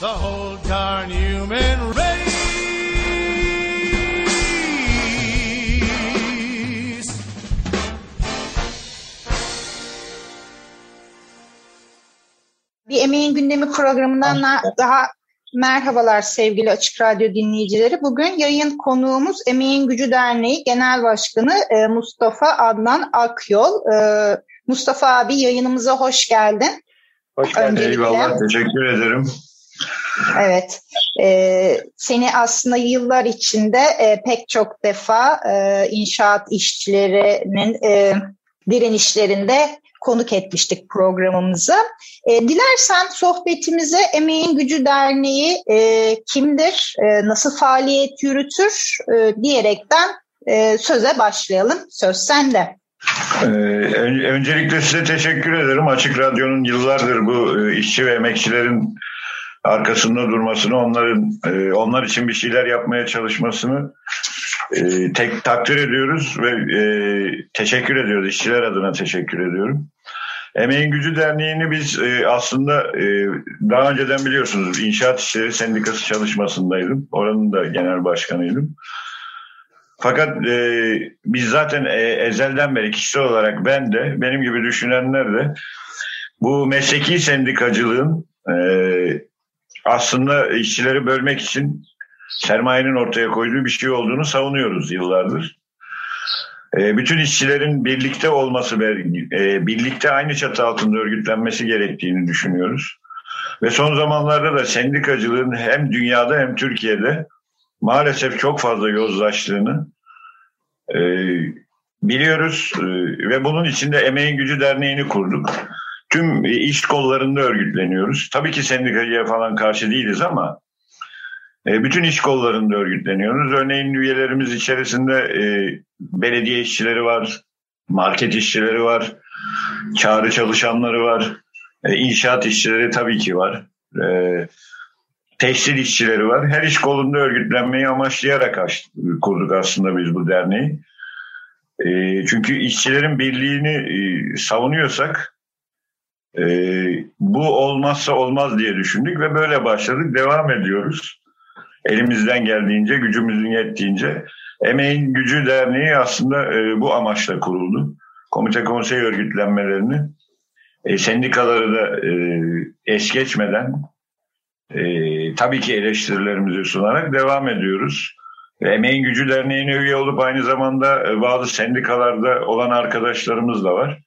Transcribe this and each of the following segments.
the whole darn human race. Bir Emeğin Gündemi programından daha merhabalar sevgili Açık Radyo dinleyicileri. Bugün yayın konuğumuz Emeğin Gücü Derneği Genel Başkanı e, Mustafa Adnan Akyol. E, Mustafa abi yayınımıza hoş geldin. Hoş geldin. Öncelikle. Eyvallah, teşekkür ederim. Evet, e, seni aslında yıllar içinde e, pek çok defa e, inşaat işçilerinin e, direnişlerinde konuk etmiştik programımızı. E, dilersen sohbetimize Emeğin Gücü Derneği e, kimdir, e, nasıl faaliyet yürütür e, diyerekten e, söze başlayalım. Söz sende. Ee, öncelikle size teşekkür ederim. Açık Radyo'nun yıllardır bu e, işçi ve emekçilerin arkasında durmasını, onların e, onlar için bir şeyler yapmaya çalışmasını e, tek takdir ediyoruz ve e, teşekkür ediyoruz. İşçiler adına teşekkür ediyorum. Emeğin Gücü Derneği'ni biz e, aslında e, daha önceden biliyorsunuz İnşaat İşleri Sendikası çalışmasındaydım. Oranın da genel başkanıydım. Fakat e, biz zaten e, ezelden beri kişisel olarak ben de benim gibi düşünenler de bu mesleki sendikacılığın e, aslında işçileri bölmek için sermayenin ortaya koyduğu bir şey olduğunu savunuyoruz yıllardır. E, bütün işçilerin birlikte olması e, birlikte aynı çatı altında örgütlenmesi gerektiğini düşünüyoruz. Ve son zamanlarda da sendikacılığın hem dünyada hem Türkiye'de maalesef çok fazla yozlaştığını e, biliyoruz ve bunun içinde Emeğin Gücü Derneği'ni kurduk. Tüm iş kollarında örgütleniyoruz. Tabii ki sendikacıya falan karşı değiliz ama e, bütün iş kollarında örgütleniyoruz. Örneğin üyelerimiz içerisinde e, belediye işçileri var, market işçileri var, çağrı çalışanları var, e, inşaat işçileri tabii ki var, tekstil işçileri var. Her iş kolunda örgütlenmeyi amaçlayarak aç, kurduk aslında biz bu derneği. Çünkü işçilerin birliğini savunuyorsak e, bu olmazsa olmaz diye düşündük ve böyle başladık. Devam ediyoruz elimizden geldiğince, gücümüzün yettiğince. Emeğin Gücü Derneği aslında e, bu amaçla kuruldu. Komite konsey örgütlenmelerini e, sendikaları da e, es geçmeden e, tabii ki eleştirilerimizi sunarak devam ediyoruz. Emeğin Gücü Derneği'ne üye olup aynı zamanda e, bazı sendikalarda olan arkadaşlarımız da var.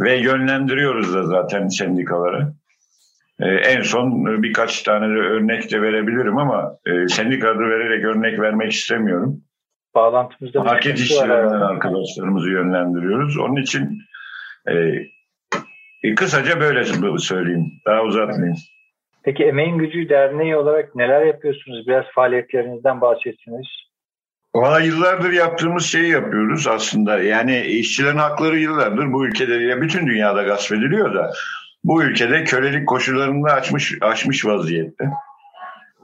Ve yönlendiriyoruz da zaten sendikalara. Ee, en son birkaç tane de örnek de verebilirim ama e, sendik adı vererek örnek vermek istemiyorum. Bağlantımızda market işçilerinden arkadaşlarımızı yönlendiriyoruz. Onun için e, e, kısaca böyle söyleyeyim. Daha uzatmayayım. Peki Emeğin Gücü Derneği olarak neler yapıyorsunuz? Biraz faaliyetlerinizden bahsetsiniz. Valla yıllardır yaptığımız şeyi yapıyoruz aslında. Yani işçilerin hakları yıllardır bu ülkede ya bütün dünyada gasp ediliyor da bu ülkede kölelik koşullarını açmış, aşmış vaziyette.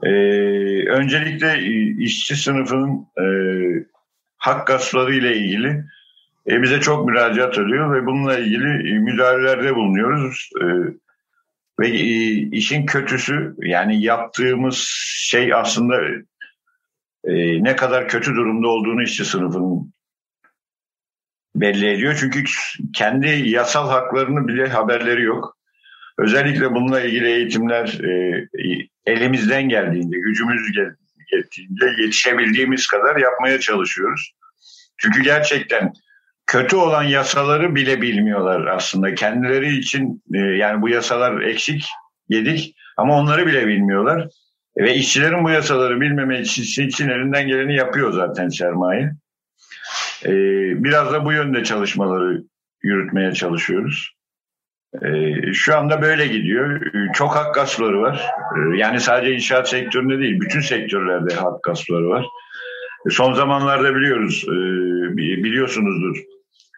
Ee, öncelikle işçi sınıfının e, hak gaspları ile ilgili e, bize çok müracaat oluyor ve bununla ilgili müdahalelerde bulunuyoruz. E, ve e, işin kötüsü yani yaptığımız şey aslında e, ne kadar kötü durumda olduğunu işçi sınıfının belli ediyor. Çünkü kendi yasal haklarını bile haberleri yok. Özellikle bununla ilgili eğitimler e, elimizden geldiğinde, gücümüz yettiğinde yetişebildiğimiz kadar yapmaya çalışıyoruz. Çünkü gerçekten kötü olan yasaları bile bilmiyorlar aslında. Kendileri için e, yani bu yasalar eksik, yedik ama onları bile bilmiyorlar. Ve işçilerin bu yasaları bilmemesi için elinden geleni yapıyor zaten sermaye. E, biraz da bu yönde çalışmaları yürütmeye çalışıyoruz. Ee, şu anda böyle gidiyor. Çok hak gaspları var. Ee, yani sadece inşaat sektöründe değil, bütün sektörlerde hak gaspları var. Ee, son zamanlarda biliyoruz, e, biliyorsunuzdur.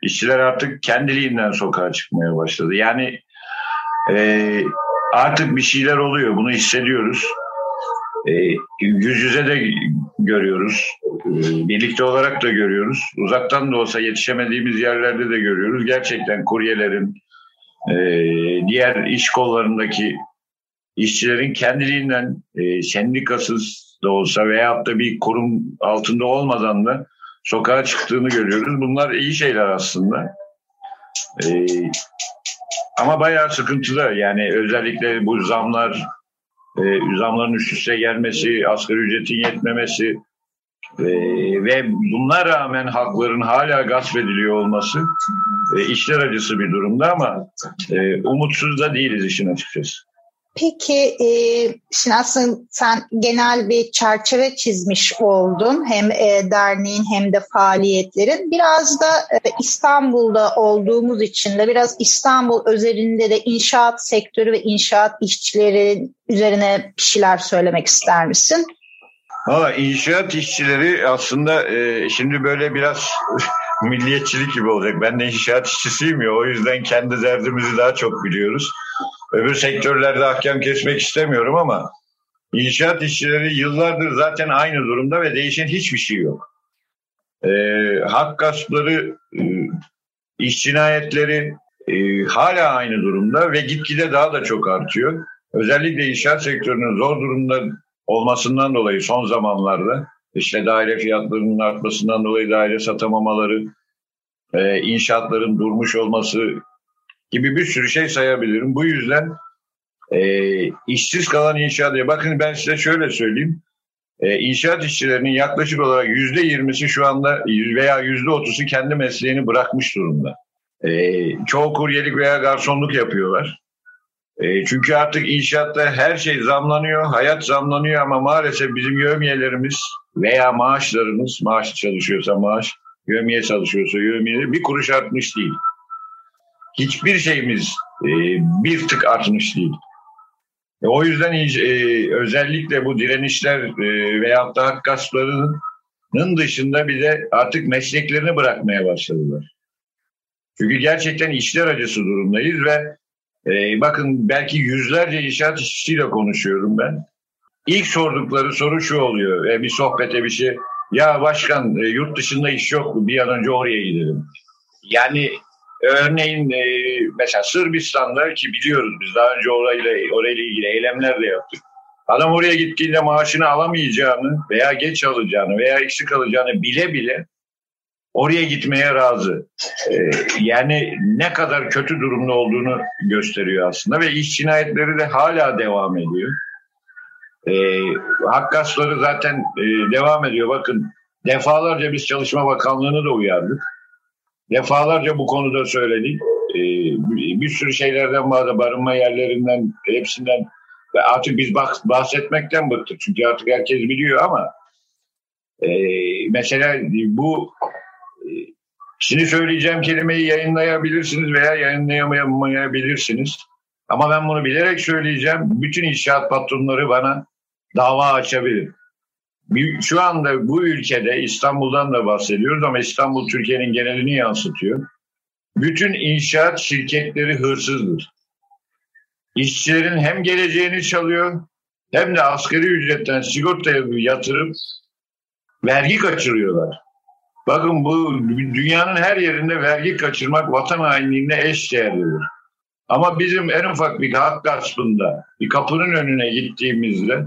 İşçiler artık kendiliğinden sokağa çıkmaya başladı. Yani e, artık bir şeyler oluyor, bunu hissediyoruz. E, yüz yüze de görüyoruz. birlikte olarak da görüyoruz. Uzaktan da olsa yetişemediğimiz yerlerde de görüyoruz. Gerçekten kuryelerin, e, diğer iş kollarındaki işçilerin kendiliğinden e, sendikasız da olsa veyahut da bir kurum altında olmadan da sokağa çıktığını görüyoruz. Bunlar iyi şeyler aslında. E, ama bayağı sıkıntıda yani özellikle bu zamlar, e, zamların üst üste gelmesi, asgari ücretin yetmemesi, ee, ve buna rağmen hakların hala gasp ediliyor olması e, işler acısı bir durumda ama e, umutsuz da değiliz işin açıkçası. Peki e, şimdi aslında sen genel bir çerçeve çizmiş oldun hem e, derneğin hem de faaliyetlerin. Biraz da e, İstanbul'da olduğumuz için de biraz İstanbul özelinde de inşaat sektörü ve inşaat işçileri üzerine bir şeyler söylemek ister misin? Valla inşaat işçileri aslında e, şimdi böyle biraz milliyetçilik gibi olacak. Ben de inşaat işçisiyim ya o yüzden kendi derdimizi daha çok biliyoruz. Öbür sektörlerde ahkam kesmek istemiyorum ama inşaat işçileri yıllardır zaten aynı durumda ve değişen hiçbir şey yok. E, hak gaspları, e, iş cinayetleri e, hala aynı durumda ve gitgide daha da çok artıyor. Özellikle inşaat sektörünün zor durumda olmasından dolayı son zamanlarda işte daire fiyatlarının artmasından dolayı daire satamamaları, e, inşaatların durmuş olması gibi bir sürü şey sayabilirim. Bu yüzden e, işsiz kalan inşaat bakın ben size şöyle söyleyeyim. E, inşaat işçilerinin yaklaşık olarak yüzde yirmisi şu anda veya yüzde otuzu kendi mesleğini bırakmış durumda. E, çoğu kuryelik veya garsonluk yapıyorlar. E, çünkü artık inşaatta her şey zamlanıyor, hayat zamlanıyor ama maalesef bizim yövmiyelerimiz veya maaşlarımız, maaş çalışıyorsa maaş, yövmiye çalışıyorsa yövmiye bir kuruş artmış değil. Hiçbir şeyimiz e, bir tık artmış değil. E, o yüzden e, özellikle bu direnişler e, veyahut da hak gasplarının dışında bir de artık mesleklerini bırakmaya başladılar. Çünkü gerçekten işler acısı durumdayız ve ee, bakın belki yüzlerce inşaat işçisiyle konuşuyorum ben. İlk sordukları soru şu oluyor. E, bir sohbete bir şey. Ya başkan e, yurt dışında iş yok mu? Bir an önce oraya gidelim. Yani örneğin e, mesela Sırbistan'da ki biliyoruz biz daha önce orayla, orayla ilgili eylemler de yaptık. Adam oraya gittiğinde maaşını alamayacağını veya geç alacağını veya eksik alacağını bile bile oraya gitmeye razı. Ee, yani ne kadar kötü durumda olduğunu gösteriyor aslında ve iş cinayetleri de hala devam ediyor. Ee, Hakkasları zaten e, devam ediyor. Bakın defalarca biz Çalışma Bakanlığı'nı da uyardık. Defalarca bu konuda söyledik. Ee, bir sürü şeylerden bazı barınma yerlerinden hepsinden ve artık biz bahsetmekten bıktık. Çünkü artık herkes biliyor ama e, mesela bu Şimdi söyleyeceğim kelimeyi yayınlayabilirsiniz veya yayınlayamayabilirsiniz. Ama ben bunu bilerek söyleyeceğim. Bütün inşaat patronları bana dava açabilir. Şu anda bu ülkede İstanbul'dan da bahsediyoruz ama İstanbul Türkiye'nin genelini yansıtıyor. Bütün inşaat şirketleri hırsızdır. İşçilerin hem geleceğini çalıyor hem de asgari ücretten sigortaya yatırıp vergi kaçırıyorlar. Bakın bu dünyanın her yerinde vergi kaçırmak vatan hainliğine eş değerlidir. Ama bizim en ufak bir hak gaspında bir kapının önüne gittiğimizde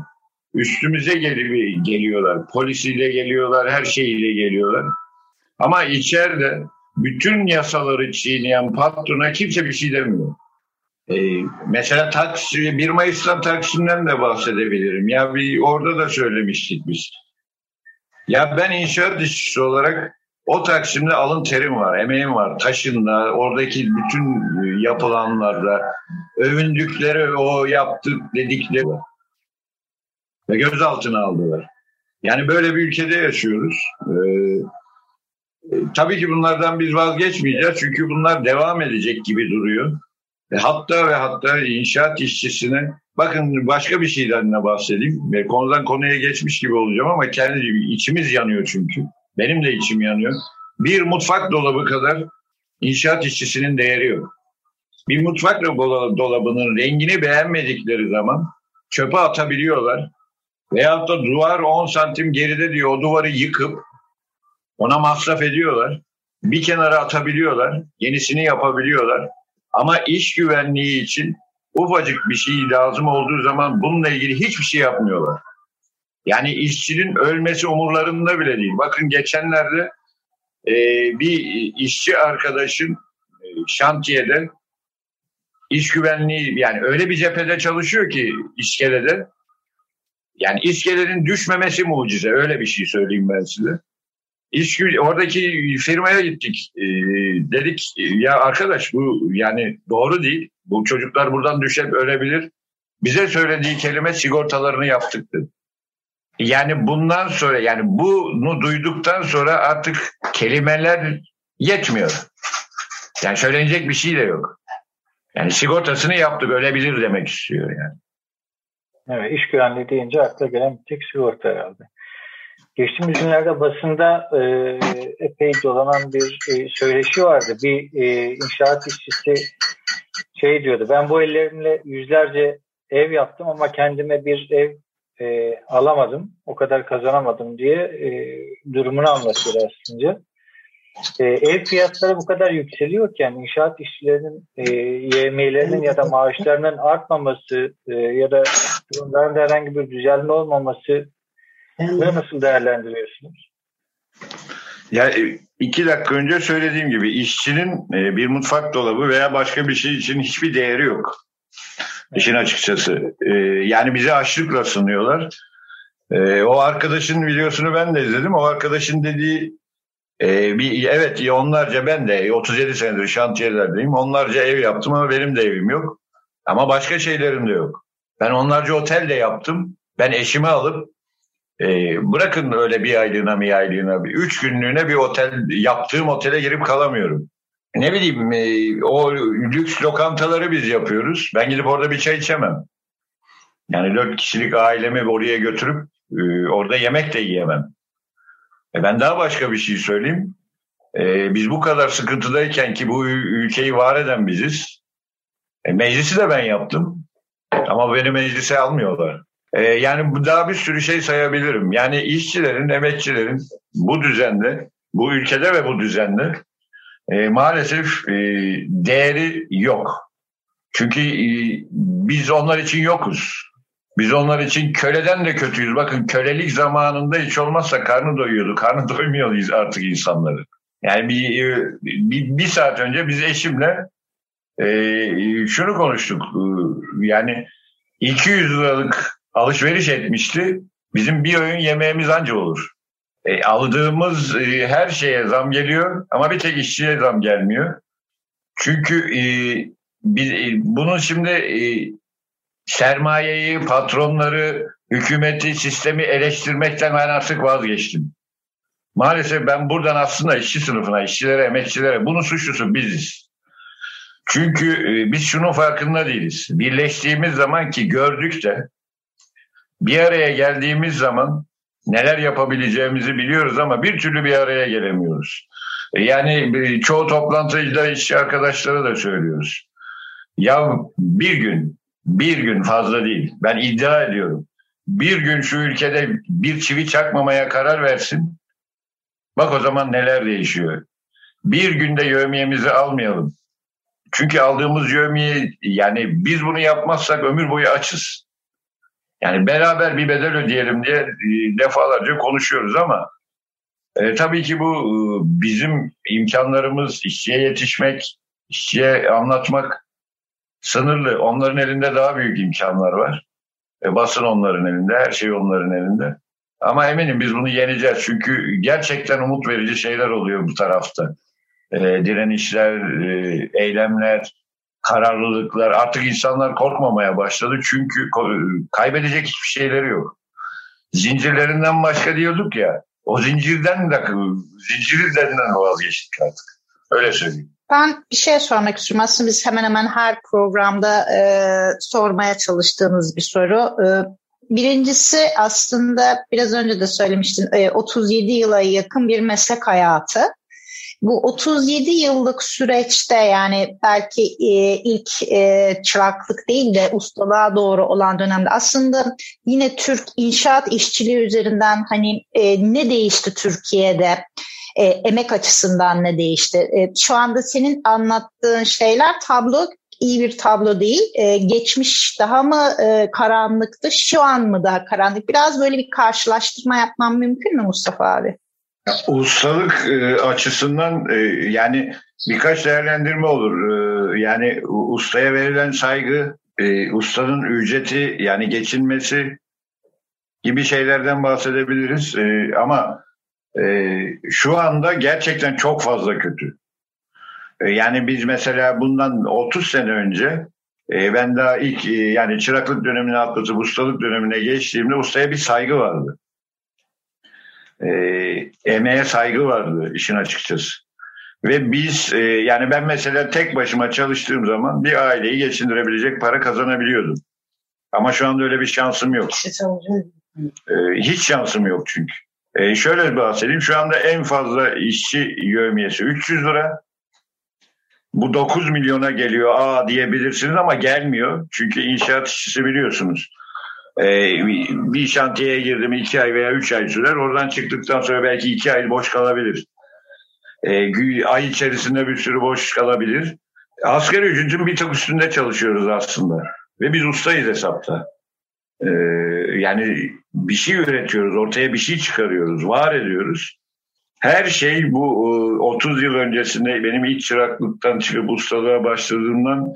üstümüze gel geliyorlar. Polisiyle geliyorlar, her şeyiyle geliyorlar. Ama içeride bütün yasaları çiğneyen patrona kimse bir şey demiyor. Ee, mesela Taksim, 1 Mayıs'tan Taksim'den de bahsedebilirim. Ya bir orada da söylemiştik biz. Ya ben inşaat işçisi olarak o Taksim'de alın terim var, emeğim var. Taşınla, oradaki bütün yapılanlarda övündükleri o yaptık dedikleri ve gözaltına aldılar. Yani böyle bir ülkede yaşıyoruz. Ee, e, tabii ki bunlardan biz vazgeçmeyeceğiz çünkü bunlar devam edecek gibi duruyor. E, hatta ve hatta inşaat işçisine bakın başka bir şeyden de bahsedeyim. E, konudan konuya geçmiş gibi olacağım ama kendi içimiz yanıyor çünkü. Benim de içim yanıyor. Bir mutfak dolabı kadar inşaat işçisinin değeri yok. Bir mutfak dolabının rengini beğenmedikleri zaman çöpe atabiliyorlar. Veyahut da duvar 10 santim geride diyor o duvarı yıkıp ona masraf ediyorlar. Bir kenara atabiliyorlar. Yenisini yapabiliyorlar. Ama iş güvenliği için ufacık bir şey lazım olduğu zaman bununla ilgili hiçbir şey yapmıyorlar. Yani işçinin ölmesi umurlarında bile değil. Bakın geçenlerde e, bir işçi arkadaşın e, şantiyede iş güvenliği yani öyle bir cephede çalışıyor ki iskelede yani iskelenin düşmemesi mucize öyle bir şey söyleyeyim ben size. İş, oradaki firmaya gittik. E, dedik ya arkadaş bu yani doğru değil. Bu çocuklar buradan düşüp ölebilir. Bize söylediği kelime sigortalarını yaptık dedi. Yani bundan sonra yani bunu duyduktan sonra artık kelimeler yetmiyor. Yani söylenecek bir şey de yok. Yani sigortasını yaptık ölebilir demek istiyor yani. Evet, iş güvenliği deyince akla gelen bir tek sigorta herhalde. Geçtiğimiz günlerde basında e, epey dolanan bir e, söyleşi vardı. Bir e, inşaat işçisi şey diyordu. Ben bu ellerimle yüzlerce ev yaptım ama kendime bir ev e, alamadım. O kadar kazanamadım diye e, durumunu anlatıyor aslında. E, ev fiyatları bu kadar yükseliyorken inşaat işçilerinin e, yemeğlerinin ya da maaşlarının artmaması e, ya da bunların herhangi bir düzelme olmaması bunu nasıl değerlendiriyorsunuz? Ya e, iki dakika önce söylediğim gibi işçinin e, bir mutfak dolabı veya başka bir şey için hiçbir değeri yok. İşin açıkçası. E, yani bize açlıkla sunuyorlar. O arkadaşın videosunu ben de izledim. O arkadaşın dediği bir evet onlarca ben de 37 senedir şantiyelerdeyim. Onlarca ev yaptım ama benim de evim yok. Ama başka şeylerim de yok. Ben onlarca otel de yaptım. Ben eşimi alıp e, bırakın öyle bir aylığına bir aylığına bir üç günlüğüne bir otel yaptığım otele girip kalamıyorum. Ne bileyim e, o lüks lokantaları biz yapıyoruz. Ben gidip orada bir çay içemem. Yani dört kişilik ailemi oraya götürüp e, orada yemek de yiyemem. E, ben daha başka bir şey söyleyeyim. E, biz bu kadar sıkıntıdayken ki bu ülkeyi var eden biziz. E, meclisi de ben yaptım. Ama beni meclise almıyorlar. E, yani daha bir sürü şey sayabilirim. Yani işçilerin, emekçilerin bu düzende, bu ülkede ve bu düzende e, maalesef e, değeri yok. Çünkü e, biz onlar için yokuz. Biz onlar için köleden de kötüyüz. Bakın kölelik zamanında hiç olmazsa karnı doyuyordu. Karnı doymuyoruz artık insanları. Yani bir, e, bir, bir saat önce biz eşimle e, şunu konuştuk. E, yani 200 liralık alışveriş etmişti. Bizim bir öğün yemeğimiz anca olur. E, aldığımız e, her şeye zam geliyor ama bir tek işçiye zam gelmiyor. Çünkü e, biz, e, bunun şimdi e, sermayeyi, patronları, hükümeti, sistemi eleştirmekten ben artık vazgeçtim. Maalesef ben buradan aslında işçi sınıfına, işçilere, emekçilere bunun suçlusu biziz. Çünkü e, biz şunun farkında değiliz. Birleştiğimiz zaman ki gördük de bir araya geldiğimiz zaman neler yapabileceğimizi biliyoruz ama bir türlü bir araya gelemiyoruz. E, yani e, çoğu toplantıda işçi arkadaşlara da söylüyoruz. Ya bir gün, bir gün fazla değil. Ben iddia ediyorum. Bir gün şu ülkede bir çivi çakmamaya karar versin. Bak o zaman neler değişiyor. Bir günde yövmiyemizi almayalım. Çünkü aldığımız yövmiye yani biz bunu yapmazsak ömür boyu açız. Yani beraber bir bedel ödeyelim diye e, defalarca konuşuyoruz ama e, tabii ki bu e, bizim imkanlarımız işçiye yetişmek, işçiye anlatmak sınırlı. Onların elinde daha büyük imkanlar var. E, basın onların elinde, her şey onların elinde. Ama eminim biz bunu yeneceğiz. Çünkü gerçekten umut verici şeyler oluyor bu tarafta. E, direnişler, e, eylemler, kararlılıklar artık insanlar korkmamaya başladı çünkü kaybedecek hiçbir şeyleri yok. Zincirlerinden başka diyorduk ya o zincirden de zincirlerinden vazgeçtik artık. Öyle söyleyeyim. Ben bir şey sormak istiyorum. Aslında biz hemen hemen her programda e, sormaya çalıştığımız bir soru. E, birincisi aslında biraz önce de söylemiştin e, 37 yıla yakın bir meslek hayatı. Bu 37 yıllık süreçte yani belki e, ilk e, çıraklık değil de ustalığa doğru olan dönemde aslında yine Türk inşaat işçiliği üzerinden hani e, ne değişti Türkiye'de? E, emek açısından ne değişti? E, şu anda senin anlattığın şeyler tablo iyi bir tablo değil. E, geçmiş daha mı e, karanlıktı, şu an mı daha karanlık? Biraz böyle bir karşılaştırma yapmam mümkün mü Mustafa abi? Ustalık e, açısından e, yani birkaç değerlendirme olur. E, yani ustaya verilen saygı, e, ustanın ücreti yani geçinmesi gibi şeylerden bahsedebiliriz. E, ama e, şu anda gerçekten çok fazla kötü. E, yani biz mesela bundan 30 sene önce e, ben daha ilk e, yani çıraklık dönemine atlatıp ustalık dönemine geçtiğimde ustaya bir saygı vardı e, emeğe saygı vardı işin açıkçası. Ve biz e, yani ben mesela tek başıma çalıştığım zaman bir aileyi geçindirebilecek para kazanabiliyordum. Ama şu anda öyle bir şansım yok. Hiç şansım yok çünkü. E, şöyle bahsedeyim. Şu anda en fazla işçi yövmiyesi 300 lira. Bu 9 milyona geliyor aa diyebilirsiniz ama gelmiyor. Çünkü inşaat işçisi biliyorsunuz. Ee, bir şantiyeye girdim iki ay veya üç ay sürer. Oradan çıktıktan sonra belki iki ay boş kalabilir. Ee, ay içerisinde bir sürü boş kalabilir. Asgari ücretin bir tık üstünde çalışıyoruz aslında. Ve biz ustayız hesapta. Ee, yani bir şey üretiyoruz, ortaya bir şey çıkarıyoruz, var ediyoruz. Her şey bu 30 yıl öncesinde benim ilk çıraklıktan çıkıp ustalığa başladığımdan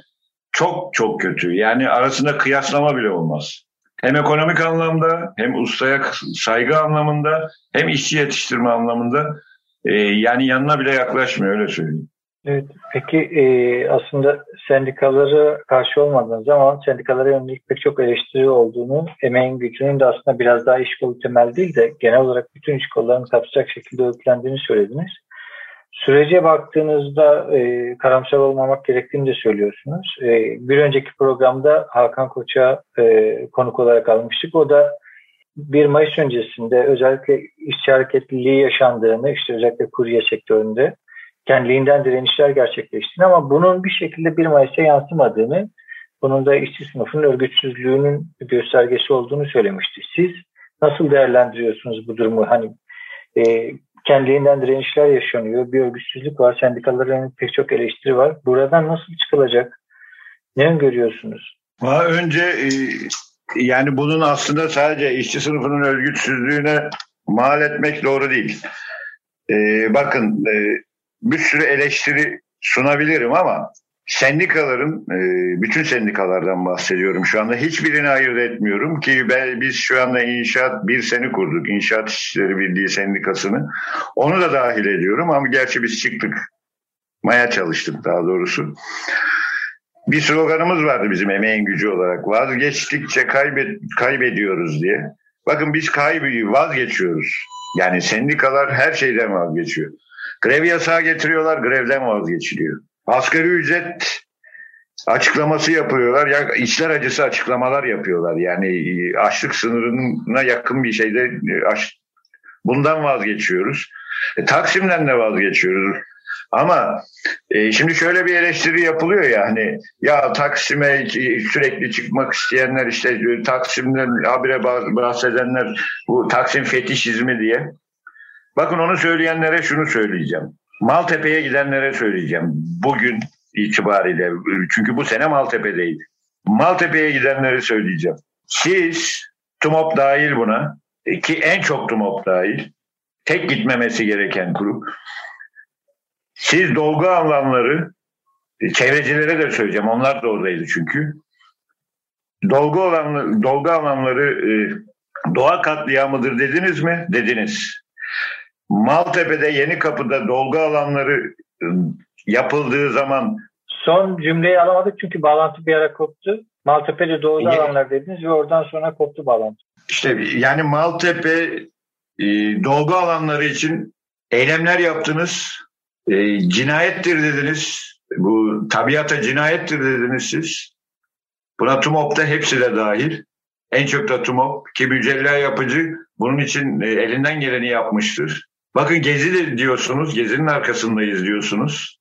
çok çok kötü. Yani arasında kıyaslama bile olmaz. Hem ekonomik anlamda hem ustaya saygı anlamında hem işçi yetiştirme anlamında e, yani yanına bile yaklaşmıyor öyle söyleyeyim. Evet, peki e, aslında sendikalara karşı olmadığınız ama sendikalara yönelik pek çok eleştiri olduğunu, emeğin gücünün de aslında biraz daha iş kolu temel değil de genel olarak bütün iş kollarını kapsayacak şekilde örgütlendiğini söylediniz. Sürece baktığınızda e, karamsar olmamak gerektiğini de söylüyorsunuz. E, bir önceki programda Hakan Koç'a e, konuk olarak almıştık. O da 1 Mayıs öncesinde özellikle işçi hareketliliği yaşandığını, işte özellikle kurye sektöründe kendiliğinden direnişler gerçekleştiğini ama bunun bir şekilde 1 Mayıs'a yansımadığını, bunun da işçi sınıfının örgütsüzlüğünün göstergesi olduğunu söylemişti. Siz nasıl değerlendiriyorsunuz bu durumu? Hani e, kendiliğinden direnişler yaşanıyor. Bir örgütsüzlük var. Sendikaların pek çok eleştiri var. Buradan nasıl çıkılacak? Ne öngörüyorsunuz? Önce e, yani bunun aslında sadece işçi sınıfının örgütsüzlüğüne mal etmek doğru değil. E, bakın e, bir sürü eleştiri sunabilirim ama sendikaların, e, bütün sendikalardan bahsediyorum şu anda. Hiçbirini ayırt etmiyorum ki ben, biz şu anda inşaat bir seni kurduk. İnşaat İşçileri Birliği Sendikası'nı. Onu da dahil ediyorum ama gerçi biz çıktık. Maya çalıştık daha doğrusu. Bir sloganımız vardı bizim emeğin gücü olarak. Vazgeçtikçe kaybet, kaybediyoruz diye. Bakın biz kaybı vazgeçiyoruz. Yani sendikalar her şeyden vazgeçiyor. Grev yasağı getiriyorlar, grevden vazgeçiliyor. Asgari ücret açıklaması yapıyorlar. Ya içler acısı açıklamalar yapıyorlar. Yani e, açlık sınırına yakın bir şeyde e, aç, bundan vazgeçiyoruz. E, Taksim'den de vazgeçiyoruz. Ama e, şimdi şöyle bir eleştiri yapılıyor ya hani ya Taksim'e sürekli çıkmak isteyenler işte e, Taksim'den habire bahsedenler bu Taksim fetişizmi diye. Bakın onu söyleyenlere şunu söyleyeceğim. Maltepe'ye gidenlere söyleyeceğim. Bugün itibariyle. Çünkü bu sene Maltepe'deydi. Maltepe'ye gidenleri söyleyeceğim. Siz TUMOP dahil buna ki en çok TUMOP dahil tek gitmemesi gereken kurum. Siz dolgu alanları çevrecilere de söyleyeceğim. Onlar da oradaydı çünkü. Dolgu alanları, dolgu alanları e, doğa katliamıdır dediniz mi? Dediniz. Maltepe'de Yeni Kapı'da dolgu alanları ıı, yapıldığı zaman Son cümleyi alamadık çünkü bağlantı bir ara koptu. Maltepe'de dolgu alanlar dediniz ve oradan sonra koptu bağlantı. İşte yani Maltepe e, dolgu alanları için eylemler yaptınız. E, cinayettir dediniz. Bu tabiata cinayettir dediniz siz. Buna TUMOP'ta hepsi de dahil. En çok da TUMOP ki mücella yapıcı bunun için e, elinden geleni yapmıştır. Bakın Gezi diyorsunuz, Gezi'nin arkasındayız diyorsunuz.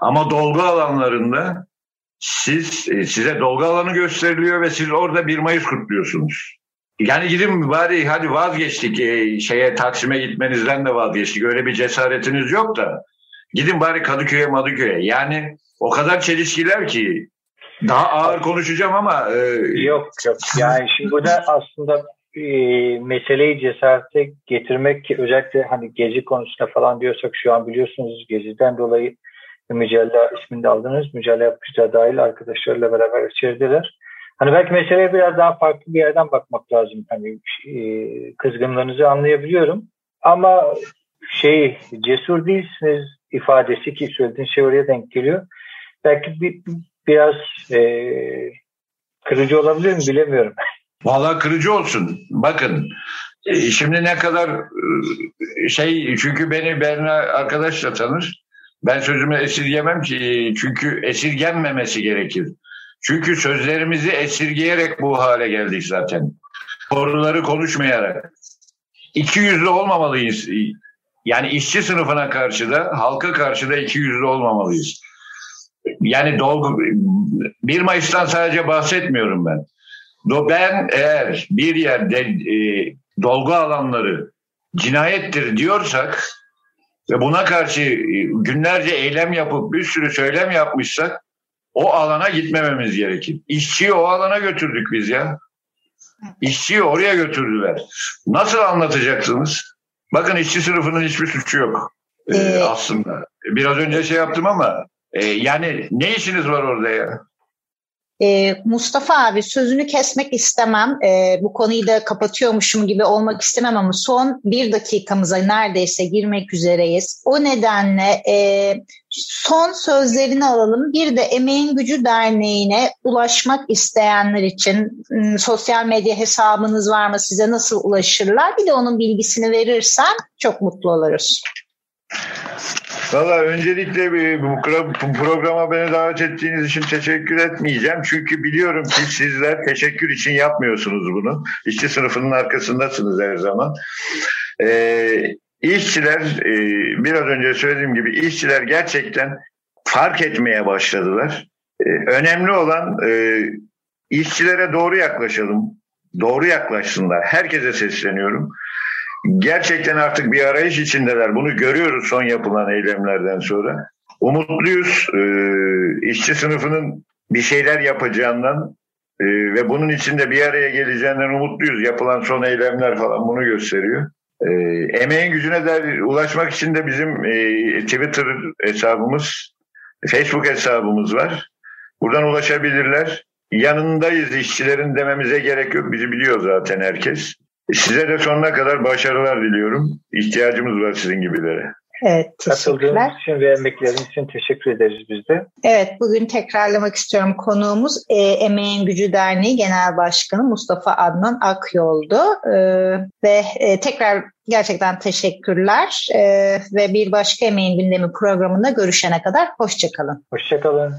Ama dolgu alanlarında siz e, size dolgu alanı gösteriliyor ve siz orada 1 Mayıs kutluyorsunuz. Yani gidin bari hadi vazgeçtik e, şeye Taksim'e gitmenizden de vazgeçtik. Öyle bir cesaretiniz yok da gidin bari Kadıköy'e Madıköy'e. Yani o kadar çelişkiler ki daha ağır konuşacağım ama e, yok yok. Yani şimdi burada aslında e, meseleyi cesarete getirmek ki özellikle hani gezi konusunda falan diyorsak şu an biliyorsunuz geziden dolayı Mücella ismini de aldınız. Mücella yapmışlar dahil arkadaşlarıyla beraber içerideler. Hani belki meseleye biraz daha farklı bir yerden bakmak lazım. Hani e, kızgınlığınızı anlayabiliyorum. Ama şey cesur değilsiniz ifadesi ki söylediğin şey oraya denk geliyor. Belki bir, biraz e, kırıcı olabilir mi bilemiyorum. Valla kırıcı olsun. Bakın e, şimdi ne kadar e, şey çünkü beni Berna arkadaşla tanır. Ben sözümü esirgemem ki çünkü esirgenmemesi gerekir. Çünkü sözlerimizi esirgeyerek bu hale geldik zaten. Doğruları konuşmayarak. İki yüzlü olmamalıyız. Yani işçi sınıfına karşı da, halka karşı da iki yüzlü olmamalıyız. Yani dolgu, 1 Mayıs'tan sadece bahsetmiyorum ben. Ben eğer bir yerde e, dolgu alanları cinayettir diyorsak ve buna karşı e, günlerce eylem yapıp bir sürü söylem yapmışsak o alana gitmememiz gerekir. İşçiyi o alana götürdük biz ya. İşçiyi oraya götürdüler. Nasıl anlatacaksınız? Bakın işçi sınıfının hiçbir suçu yok ee, aslında. Biraz önce şey yaptım ama e, yani ne işiniz var orada ya? E, Mustafa abi sözünü kesmek istemem. E, bu konuyu da kapatıyormuşum gibi olmak istemem ama son bir dakikamıza neredeyse girmek üzereyiz. O nedenle e, son sözlerini alalım. Bir de Emeğin Gücü Derneği'ne ulaşmak isteyenler için m, sosyal medya hesabınız var mı? Size nasıl ulaşırlar? Bir de onun bilgisini verirsen çok mutlu oluruz. Valla öncelikle bu programa beni davet ettiğiniz için teşekkür etmeyeceğim. Çünkü biliyorum ki sizler teşekkür için yapmıyorsunuz bunu. İşçi sınıfının arkasındasınız her zaman. Ee, işçiler, e, biraz önce söylediğim gibi işçiler gerçekten fark etmeye başladılar. Ee, önemli olan e, işçilere doğru yaklaşalım. Doğru yaklaşsınlar. Herkese sesleniyorum gerçekten artık bir arayış içindeler. Bunu görüyoruz son yapılan eylemlerden sonra. Umutluyuz. Ee, işçi sınıfının bir şeyler yapacağından e, ve bunun içinde bir araya geleceğinden umutluyuz. Yapılan son eylemler falan bunu gösteriyor. E, emeğin gücüne de ulaşmak için de bizim e, Twitter hesabımız, Facebook hesabımız var. Buradan ulaşabilirler. Yanındayız işçilerin dememize gerek yok. Bizi biliyor zaten herkes. Size de sonuna kadar başarılar diliyorum. İhtiyacımız var sizin gibilere. Evet, teşekkürler. için ve emekleriniz için teşekkür ederiz biz de. Evet, bugün tekrarlamak istiyorum konuğumuz e, Emeğin Gücü Derneği Genel Başkanı Mustafa Adnan Akyol'du. E, ve e, tekrar gerçekten teşekkürler e, ve bir başka Emeğin Gündemi programında görüşene kadar hoşçakalın. Hoşçakalın.